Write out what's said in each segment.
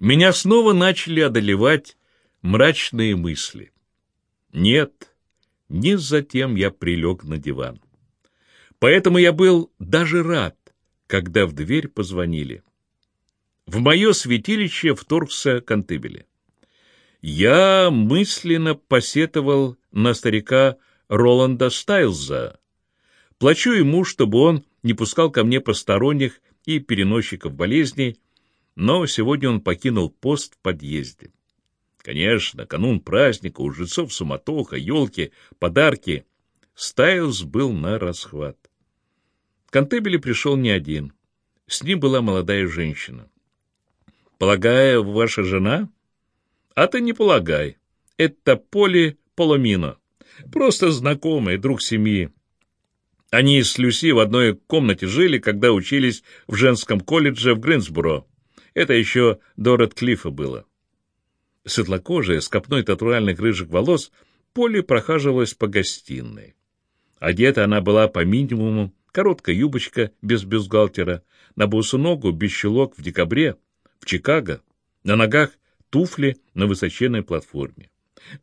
меня снова начали одолевать мрачные мысли. Нет, не затем я прилег на диван. Поэтому я был даже рад, когда в дверь позвонили. В мое святилище вторгся Кантыбели. Я мысленно посетовал на старика Роланда Стайлза. Плачу ему, чтобы он не пускал ко мне посторонних и переносчиков болезней, но сегодня он покинул пост в подъезде. Конечно, канун праздника, у жильцов суматоха, елки, подарки. Стайлз был на расхват. Кантебели пришел не один. С ним была молодая женщина. «Полагаю, ваша жена?» «А ты не полагай. Это Поли Поломино. Просто знакомый, друг семьи. Они с Люси в одной комнате жили, когда учились в женском колледже в Гринсборо. Это еще до Редклифа было. Светлокожая, с копной татуальных рыжих волос, Полли прохаживалась по гостиной. Одета она была по минимуму, короткая юбочка без бюстгальтера, на босу ногу без щелок в декабре, в Чикаго, на ногах туфли на высоченной платформе.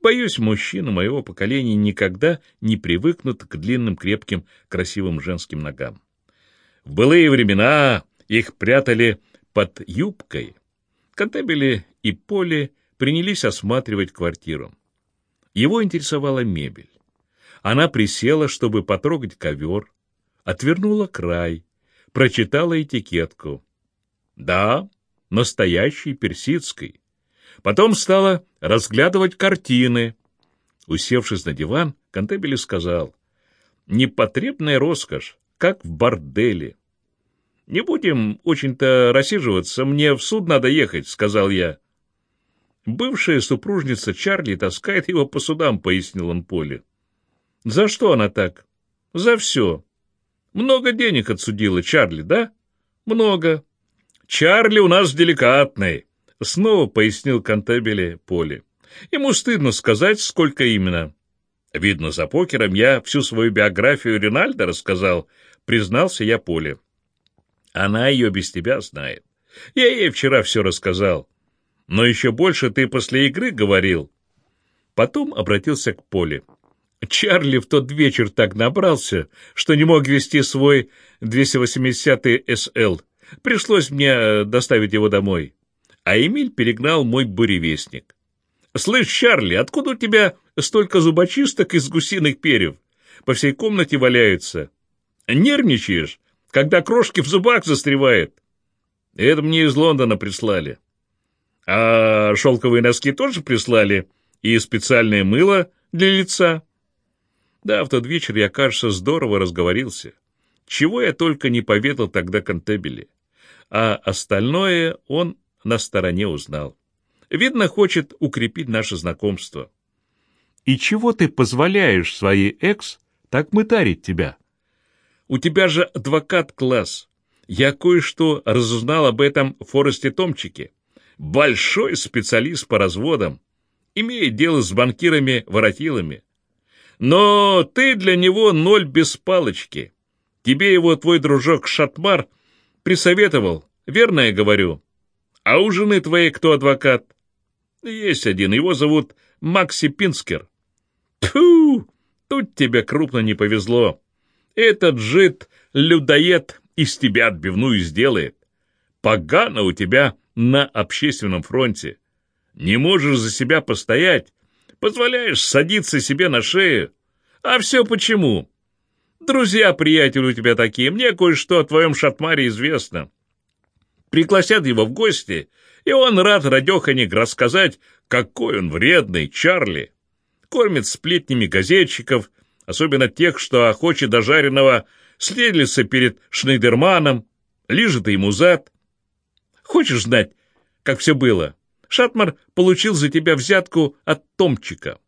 Боюсь, мужчины моего поколения никогда не привыкнут к длинным, крепким, красивым женским ногам. В былые времена их прятали под юбкой. Контебели и Поле принялись осматривать квартиру. Его интересовала мебель. Она присела, чтобы потрогать ковер, отвернула край, прочитала этикетку. Да, настоящий персидский. Потом стала разглядывать картины. Усевшись на диван, Кантебели сказал, «Непотребная роскошь, как в борделе». «Не будем очень-то рассиживаться, мне в суд надо ехать», — сказал я. «Бывшая супружница Чарли таскает его по судам», — пояснил он Поле. «За что она так?» «За все. Много денег отсудила Чарли, да?» «Много. Чарли у нас деликатный. Снова пояснил Кантебеле Поле. Ему стыдно сказать, сколько именно. Видно, за покером я всю свою биографию Ринальда рассказал, признался я Поле. Она ее без тебя знает. Я ей вчера все рассказал. Но еще больше ты после игры говорил. Потом обратился к Поле. Чарли в тот вечер так набрался, что не мог вести свой 280-й СЛ. Пришлось мне доставить его домой а Эмиль перегнал мой буревестник. «Слышь, Чарли, откуда у тебя столько зубочисток из гусиных перьев? По всей комнате валяются. Нервничаешь, когда крошки в зубах застревают?» Это мне из Лондона прислали. А шелковые носки тоже прислали? И специальное мыло для лица? Да, в тот вечер я, кажется, здорово разговорился. Чего я только не поведал тогда Контебеле. А остальное он на стороне узнал. Видно, хочет укрепить наше знакомство. И чего ты позволяешь своей экс так мытарить тебя? У тебя же адвокат-класс. Я кое-что разузнал об этом Форесте Томчике. Большой специалист по разводам. Имеет дело с банкирами-воротилами. Но ты для него ноль без палочки. Тебе его твой дружок Шатмар присоветовал, верно я говорю? А у жены твоей кто адвокат? Есть один, его зовут Макси Пинскер. Тьфу! Тут тебе крупно не повезло. Этот жид-людоед из тебя отбивную сделает. Погано у тебя на общественном фронте. Не можешь за себя постоять, позволяешь садиться себе на шею. А все почему? Друзья-приятели у тебя такие, мне кое-что о твоем шатмаре известно пригласят его в гости, и он рад радеханик рассказать, какой он вредный, Чарли. Кормит сплетнями газетчиков, особенно тех, что охочет до жареного, следится перед Шнейдерманом, лижет ему зад. Хочешь знать, как все было? Шатмар получил за тебя взятку от Томчика.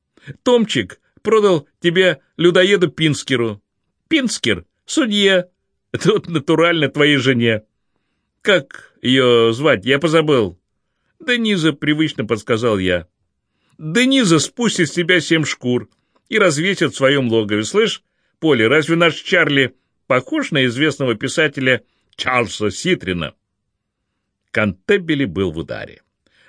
Томчик продал тебя людоеду Пинскеру. Пинскер — судья. Тут натурально твоей жене. Как ее звать, я позабыл. Дениза, привычно подсказал я. Дениза спустит с тебя семь шкур и развесит в своем логове. Слышь, Поле, разве наш Чарли похож на известного писателя Чарльза Ситрина? Кантебели был в ударе.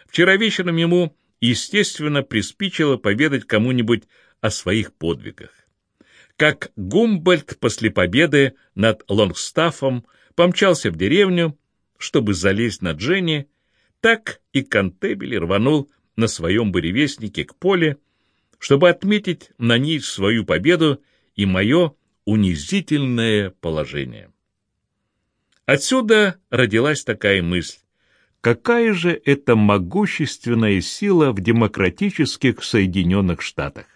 Вчера вечером ему, естественно, приспичило поведать кому-нибудь о своих подвигах. Как Гумбольд после победы над Лонгстафом помчался в деревню, чтобы залезть на Дженни, так и Кантебель рванул на своем буревестнике к поле, чтобы отметить на ней свою победу и мое унизительное положение. Отсюда родилась такая мысль. Какая же это могущественная сила в демократических Соединенных Штатах?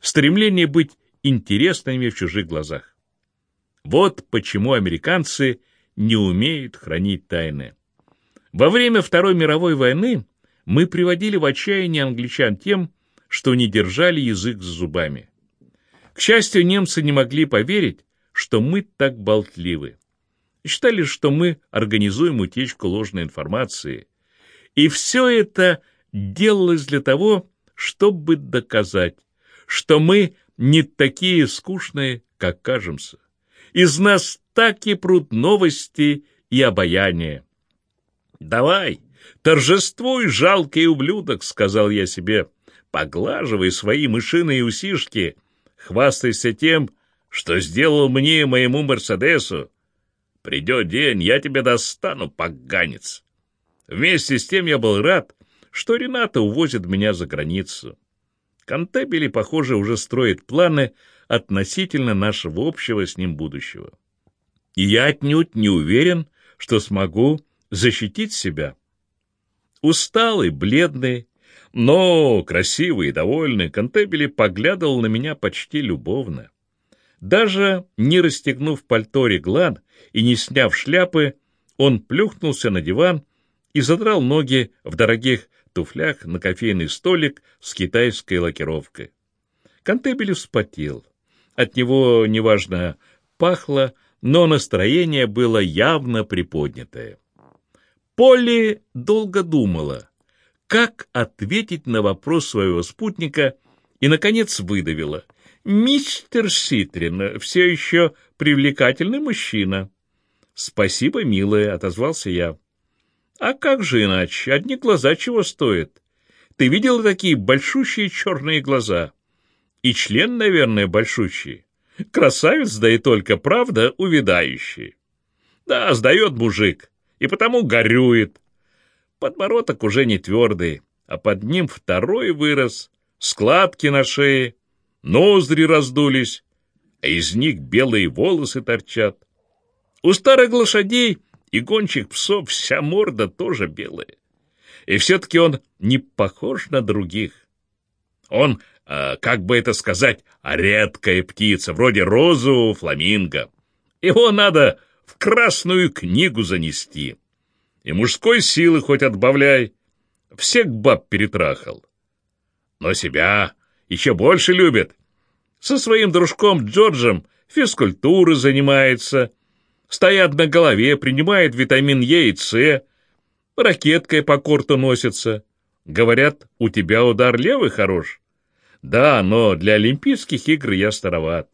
Стремление быть интересными в чужих глазах. Вот почему американцы не умеют хранить тайны. Во время Второй мировой войны мы приводили в отчаяние англичан тем, что не держали язык за зубами. К счастью, немцы не могли поверить, что мы так болтливы. Считали, что мы организуем утечку ложной информации. И все это делалось для того, чтобы доказать, что мы не такие скучные, как кажемся. Из нас так и прут новости и обаяние. «Давай, торжествуй, жалкий ублюдок», — сказал я себе, — «поглаживай свои мышиные усишки, хвастайся тем, что сделал мне и моему Мерседесу. Придет день, я тебя достану, поганец». Вместе с тем я был рад, что Рената увозит меня за границу. Кантебели, похоже, уже строит планы относительно нашего общего с ним будущего. И я отнюдь не уверен, что смогу защитить себя. Усталый, бледный, но красивый и довольный, Кантебели поглядывал на меня почти любовно. Даже не расстегнув пальто реглан и не сняв шляпы, он плюхнулся на диван и задрал ноги в дорогих туфлях на кофейный столик с китайской лакировкой. Кантебель вспотел. От него, неважно, пахло, но настроение было явно приподнятое. Полли долго думала, как ответить на вопрос своего спутника, и, наконец, выдавила. «Мистер Ситрин все еще привлекательный мужчина». «Спасибо, милая», — отозвался я. «А как же иначе? Одни глаза чего стоят? Ты видела такие большущие черные глаза? И член, наверное, большущий. Красавец, да и только, правда, увядающий. Да, сдает мужик, и потому горюет. Подбородок уже не твердый, а под ним второй вырос, складки на шее, ноздри раздулись, а из них белые волосы торчат. У старых лошадей и гончих псов вся морда тоже белая. И все-таки он не похож на других. Он, э, как бы это сказать, редкая птица, вроде розового фламинго. Его надо в красную книгу занести. И мужской силы хоть отбавляй. Всех баб перетрахал. Но себя еще больше любит. Со своим дружком Джорджем физкультурой занимается, стоят на голове, принимает витамин Е и С, ракеткой по корту носится. Говорят, у тебя удар левый хорош. Да, но для Олимпийских игр я староват.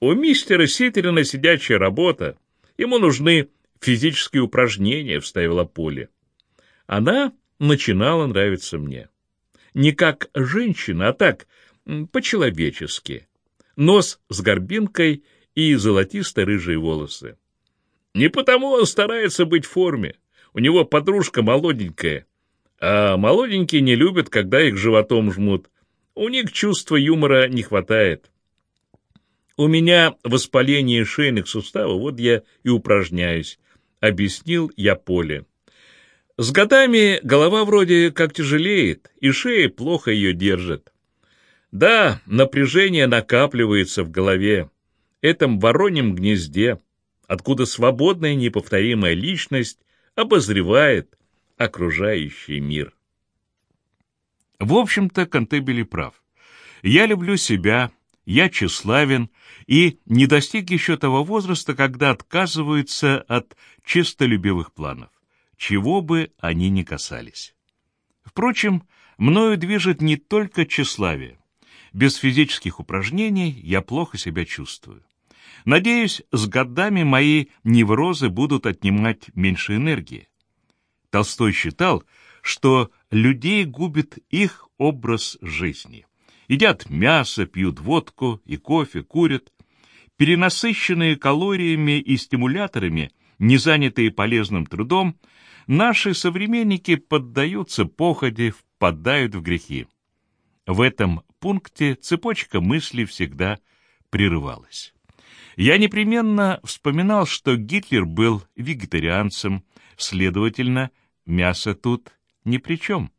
У мистера Ситерина сидячая работа. Ему нужны физические упражнения, вставила Поле. Она начинала нравиться мне. Не как женщина, а так, по-человечески. Нос с горбинкой и золотисто-рыжие волосы. Не потому он старается быть в форме. У него подружка молоденькая. А молоденькие не любят, когда их животом жмут. У них чувства юмора не хватает. У меня воспаление шейных суставов, вот я и упражняюсь, объяснил я Поле. С годами голова вроде как тяжелеет, и шея плохо ее держит. Да, напряжение накапливается в голове этом вороньем гнезде, откуда свободная неповторимая личность обозревает окружающий мир. В общем-то, Кантебели прав. Я люблю себя, я тщеславен и не достиг еще того возраста, когда отказываются от честолюбивых планов, чего бы они ни касались. Впрочем, мною движет не только тщеславие. Без физических упражнений я плохо себя чувствую. Надеюсь, с годами мои неврозы будут отнимать меньше энергии. Толстой считал, что людей губит их образ жизни. Едят мясо, пьют водку и кофе, курят. Перенасыщенные калориями и стимуляторами, не занятые полезным трудом, наши современники поддаются походе, впадают в грехи. В этом пункте цепочка мыслей всегда прерывалась. Я непременно вспоминал, что Гитлер был вегетарианцем, следовательно, мясо тут ни при чем.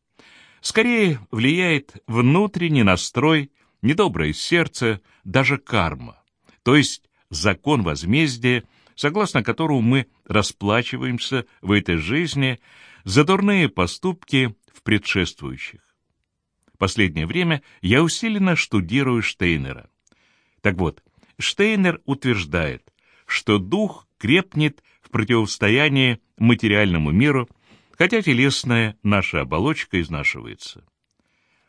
Скорее влияет внутренний настрой, недоброе сердце, даже карма, то есть закон возмездия, согласно которому мы расплачиваемся в этой жизни за дурные поступки в предшествующих. Последнее время я усиленно штудирую Штейнера. Так вот, Штейнер утверждает, что дух крепнет в противостоянии материальному миру, хотя телесная наша оболочка изнашивается.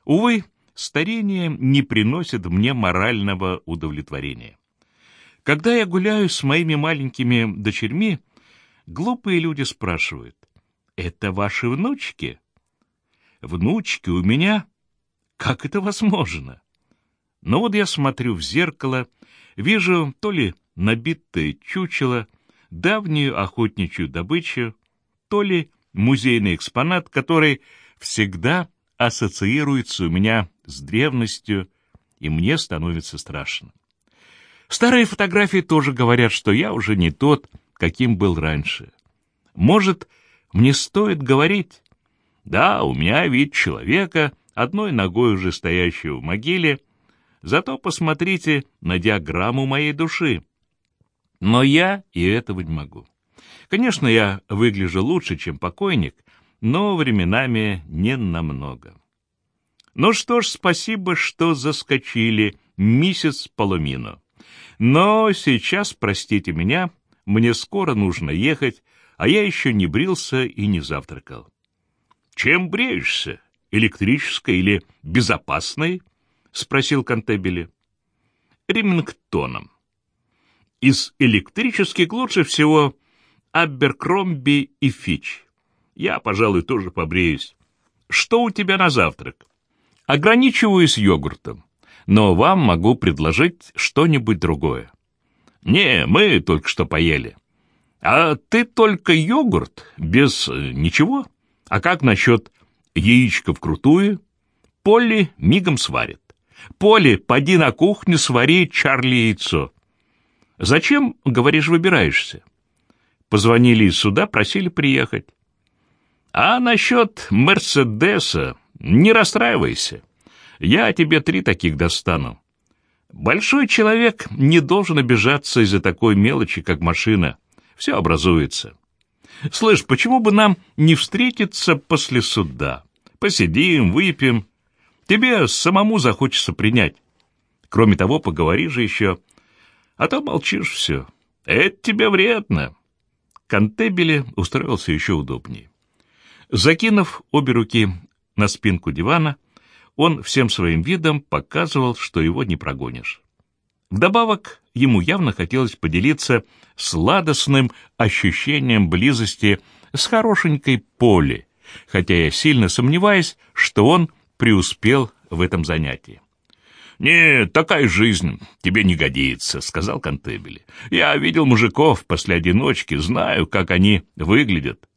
Увы, старение не приносит мне морального удовлетворения. Когда я гуляю с моими маленькими дочерьми, глупые люди спрашивают, «Это ваши внучки?» «Внучки у меня? Как это возможно?» Но вот я смотрю в зеркало, вижу то ли набитое чучело, давнюю охотничью добычу, то ли музейный экспонат, который всегда ассоциируется у меня с древностью, и мне становится страшно. Старые фотографии тоже говорят, что я уже не тот, каким был раньше. Может, мне стоит говорить? Да, у меня вид человека, одной ногой уже стоящего в могиле, зато посмотрите на диаграмму моей души. Но я и этого не могу. Конечно, я выгляжу лучше, чем покойник, но временами не намного. Ну что ж, спасибо, что заскочили, миссис Паломино. Но сейчас, простите меня, мне скоро нужно ехать, а я еще не брился и не завтракал. Чем бреешься? Электрической или безопасной? спросил Кантебели. Ремингтоном. Из электрических лучше всего Аберкромби и Фич. Я, пожалуй, тоже побреюсь. Что у тебя на завтрак? Ограничиваюсь йогуртом, но вам могу предложить что-нибудь другое. Не, мы только что поели. А ты только йогурт, без э, ничего? А как насчет яичка вкрутую? Полли мигом сварит. Полли, поди на кухню, свари Чарли яйцо. Зачем, говоришь, выбираешься? Позвонили из суда, просили приехать. А насчет Мерседеса не расстраивайся. Я тебе три таких достану. Большой человек не должен обижаться из-за такой мелочи, как машина. Все образуется. Слышь, почему бы нам не встретиться после суда? Посидим, выпьем. Тебе самому захочется принять. Кроме того, поговори же еще. А то молчишь все. Это тебе вредно. Кантебеле устроился еще удобнее. Закинув обе руки на спинку дивана, он всем своим видом показывал, что его не прогонишь. Вдобавок, ему явно хотелось поделиться сладостным ощущением близости с хорошенькой Поли, хотя я сильно сомневаюсь, что он преуспел в этом занятии. «Нет, такая жизнь тебе не годится», — сказал Кантебели. «Я видел мужиков после одиночки, знаю, как они выглядят.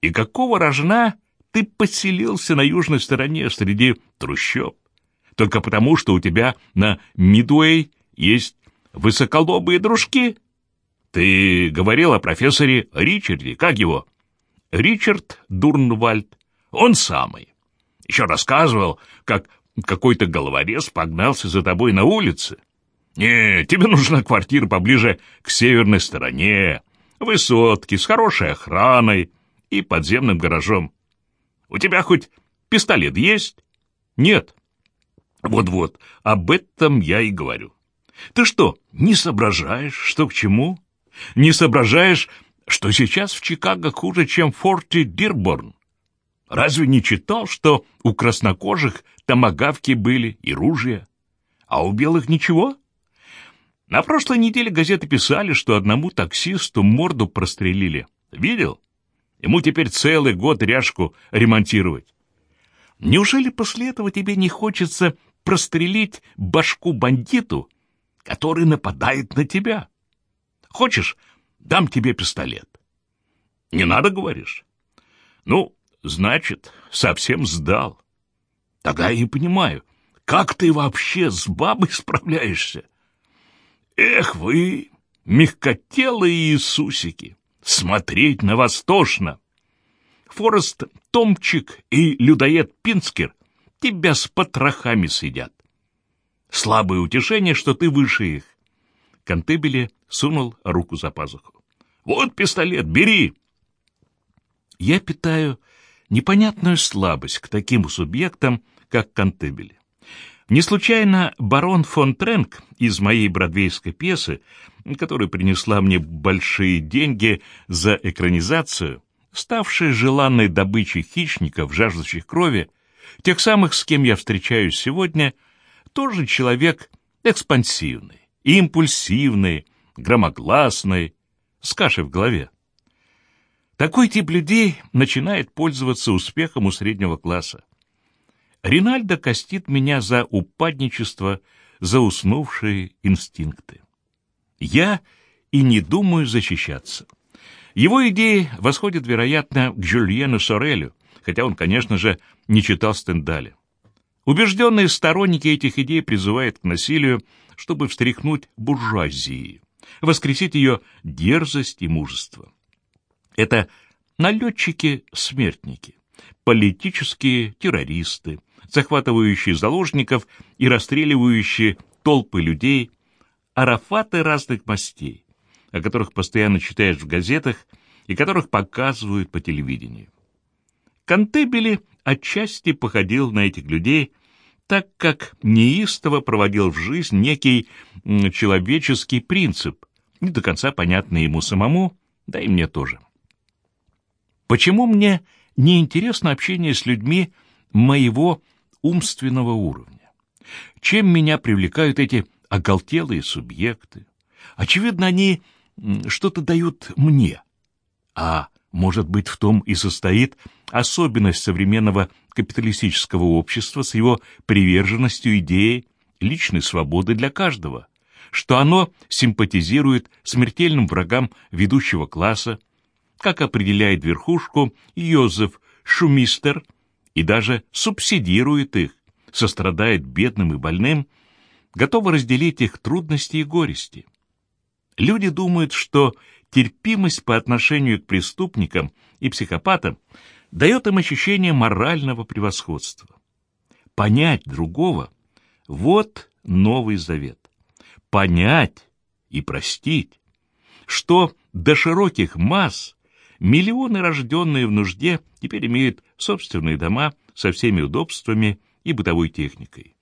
И какого рожна ты поселился на южной стороне среди трущоб? Только потому, что у тебя на Мидуэй есть высоколобые дружки? Ты говорил о профессоре Ричарде, как его? Ричард Дурнвальд. Он самый. Еще рассказывал, как какой-то головорез погнался за тобой на улице. Не, тебе нужна квартира поближе к северной стороне, высотки с хорошей охраной и подземным гаражом. У тебя хоть пистолет есть? Нет. Вот-вот, об этом я и говорю. Ты что, не соображаешь, что к чему? Не соображаешь, что сейчас в Чикаго хуже, чем в форте Дирборн? Разве не читал, что у краснокожих томагавки были и ружья? А у белых ничего? На прошлой неделе газеты писали, что одному таксисту морду прострелили. Видел? Ему теперь целый год ряжку ремонтировать. Неужели после этого тебе не хочется прострелить башку бандиту, который нападает на тебя? Хочешь, дам тебе пистолет? Не надо, говоришь? Ну, значит, совсем сдал. Тогда я и понимаю, как ты вообще с бабой справляешься? Эх вы, мягкотелые Иисусики, смотреть на вас тошно. Форест Томчик и людоед Пинскер тебя с потрохами сидят. Слабое утешение, что ты выше их. Кантебеле сунул руку за пазуху. Вот пистолет, бери. Я питаю непонятную слабость к таким субъектам, как Кантебеле. Не случайно барон фон Тренк из моей бродвейской пьесы, которая принесла мне большие деньги за экранизацию, ставшая желанной добычей хищников, жаждущих крови, тех самых, с кем я встречаюсь сегодня, тоже человек экспансивный, импульсивный, громогласный, с кашей в голове. Такой тип людей начинает пользоваться успехом у среднего класса. Ринальдо костит меня за упадничество, за уснувшие инстинкты. Я и не думаю защищаться. Его идеи восходят, вероятно, к Жюльену Сорелю, хотя он, конечно же, не читал Стендаля. Убежденные сторонники этих идей призывают к насилию, чтобы встряхнуть буржуазии, воскресить ее дерзость и мужество. Это налетчики-смертники, политические террористы, захватывающие заложников и расстреливающие толпы людей, арафаты разных мастей, о которых постоянно читаешь в газетах и которых показывают по телевидению. Кантебели отчасти походил на этих людей, так как неистово проводил в жизнь некий человеческий принцип, не до конца понятный ему самому, да и мне тоже. Почему мне не интересно общение с людьми моего умственного уровня? Чем меня привлекают эти оголтелые субъекты? Очевидно, они что-то дают мне. А может быть, в том и состоит особенность современного капиталистического общества с его приверженностью идеи личной свободы для каждого, что оно симпатизирует смертельным врагам ведущего класса, как определяет верхушку Йозеф Шумистер, и даже субсидирует их, сострадает бедным и больным, готовы разделить их трудности и горести. Люди думают, что терпимость по отношению к преступникам и психопатам дает им ощущение морального превосходства. Понять другого — вот новый завет. Понять и простить, что до широких масс Миллионы, рожденные в нужде, теперь имеют собственные дома со всеми удобствами и бытовой техникой.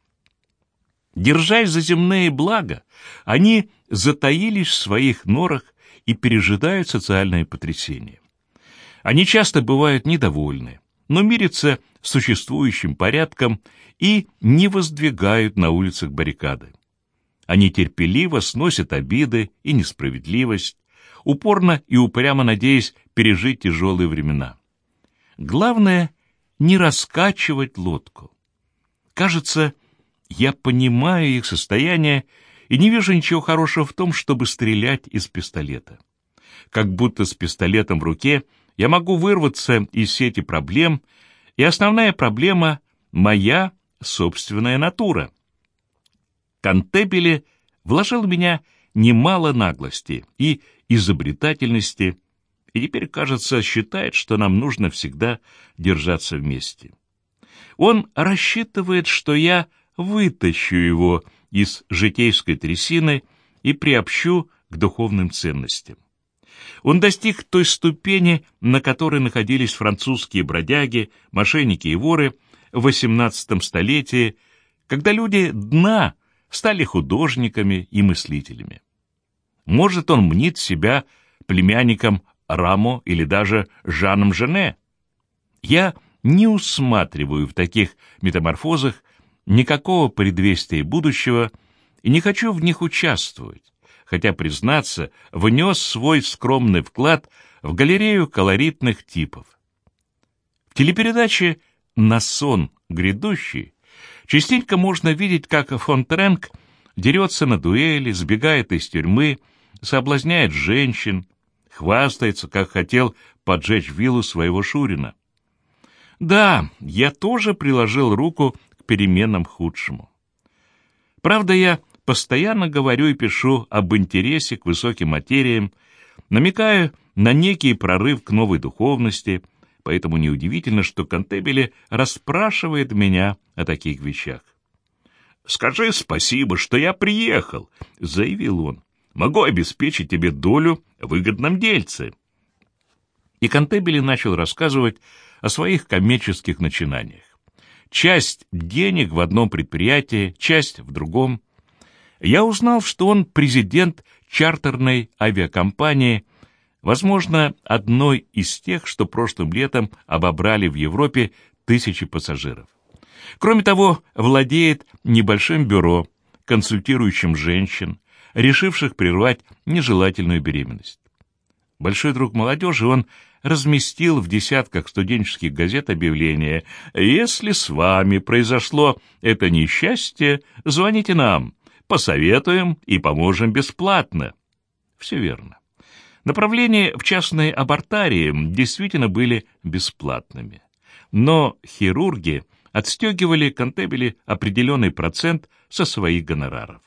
Держась за земные блага, они затаились в своих норах и пережидают социальное потрясение. Они часто бывают недовольны, но мирятся с существующим порядком и не воздвигают на улицах баррикады. Они терпеливо сносят обиды и несправедливость, упорно и упрямо надеясь пережить тяжелые времена. Главное — не раскачивать лодку. Кажется, я понимаю их состояние и не вижу ничего хорошего в том, чтобы стрелять из пистолета. Как будто с пистолетом в руке я могу вырваться из сети проблем, и основная проблема — моя собственная натура. Кантебеле вложил в меня немало наглости и изобретательности, и теперь, кажется, считает, что нам нужно всегда держаться вместе. Он рассчитывает, что я вытащу его из житейской трясины и приобщу к духовным ценностям. Он достиг той ступени, на которой находились французские бродяги, мошенники и воры в XVIII столетии, когда люди дна стали художниками и мыслителями. Может, он мнит себя племянником Рамо или даже Жаном Жене? Я не усматриваю в таких метаморфозах никакого предвестия будущего и не хочу в них участвовать, хотя, признаться, внес свой скромный вклад в галерею колоритных типов. В телепередаче «На сон грядущий» частенько можно видеть, как фон Тренк дерется на дуэли, сбегает из тюрьмы, соблазняет женщин, хвастается, как хотел поджечь виллу своего Шурина. Да, я тоже приложил руку к переменам худшему. Правда, я постоянно говорю и пишу об интересе к высоким материям, намекаю на некий прорыв к новой духовности, поэтому неудивительно, что Кантебеле расспрашивает меня о таких вещах. «Скажи спасибо, что я приехал», — заявил он. «Могу обеспечить тебе долю в выгодном дельце». И Кантебели начал рассказывать о своих коммерческих начинаниях. Часть денег в одном предприятии, часть в другом. Я узнал, что он президент чартерной авиакомпании, возможно, одной из тех, что прошлым летом обобрали в Европе тысячи пассажиров. Кроме того, владеет небольшим бюро, консультирующим женщин, решивших прервать нежелательную беременность. Большой друг молодежи, он разместил в десятках студенческих газет объявление «Если с вами произошло это несчастье, звоните нам, посоветуем и поможем бесплатно». Все верно. Направления в частные абортарии действительно были бесплатными. Но хирурги отстегивали контебели определенный процент со своих гонораров.